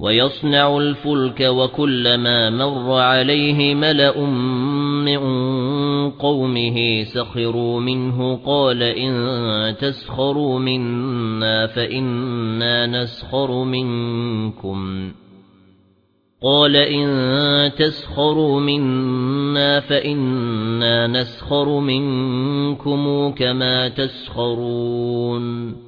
وَيَصْنَعُ الْفُلْكَ وَكُلَّمَا مَرَّ عَلَيْهِ مَلَأٌ مِّن قَوْمِهِ سَخِرُوا مِنْهُ قَالَ إِن تَسْخَرُوا مِنَّا فَإِنَّا نَسْخَرُ مِنكُمْ. قَالَ إِن تَسْخَرُوا مِنَّا فَإِنَّا نَسْخَرُ مِنكُمْ كَمَا تَسْخَرُونَ.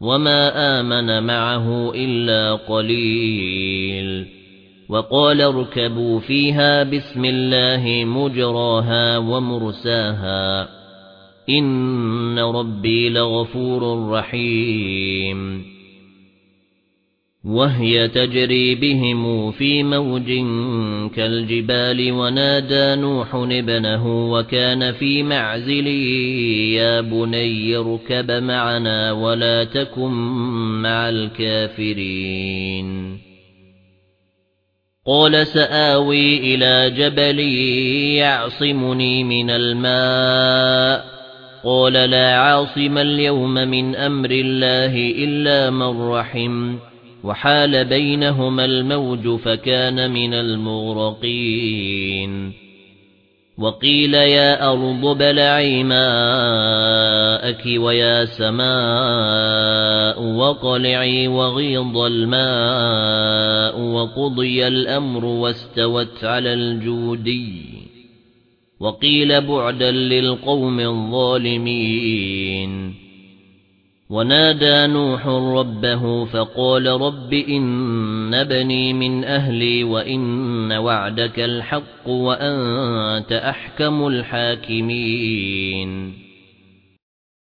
وَمَا آمَنَ مَعَهُ إِلَّا قَلِيلٌ وَقَالَ ارْكَبُوا فِيهَا بِسْمِ اللَّهِ مُجْرَاهَا وَمُرْسَاهَا إِنَّ رَبِّي لَغَفُورٌ رَّحِيمٌ وَهِيَ تَجْرِي بِهِمْ فِي مَوْجٍ كَالْجِبَالِ وَنَادَى نُوحٌ ابْنَهُ وَكَانَ فِي مَعْزِلٍ يَا بُنَيَّ ارْكَبْ مَعَنَا وَلَا تَكُن مَّعَ الْكَافِرِينَ. قَالَ سَآوِي إِلَى جَبَلٍ يَعْصِمُنِي مِنَ الْمَاءِ. قَالَ لَا عَاصِمَ الْيَوْمَ مِنْ أَمْرِ اللَّهِ إِلَّا مَن رَّحِمَ. وحال بينهما الموج فكان من المغرقين. وقيل يا أرض بلعي ماءك ويا سماء وقلعي وغيض الماء وقضي الأمر واستوت على الجودي. وقيل بعدا للقوم الظالمين. ونادى نوح ربه فقال رب إن بني من أهلي وإن وعدك الحق وأنت أحكم الحاكمين.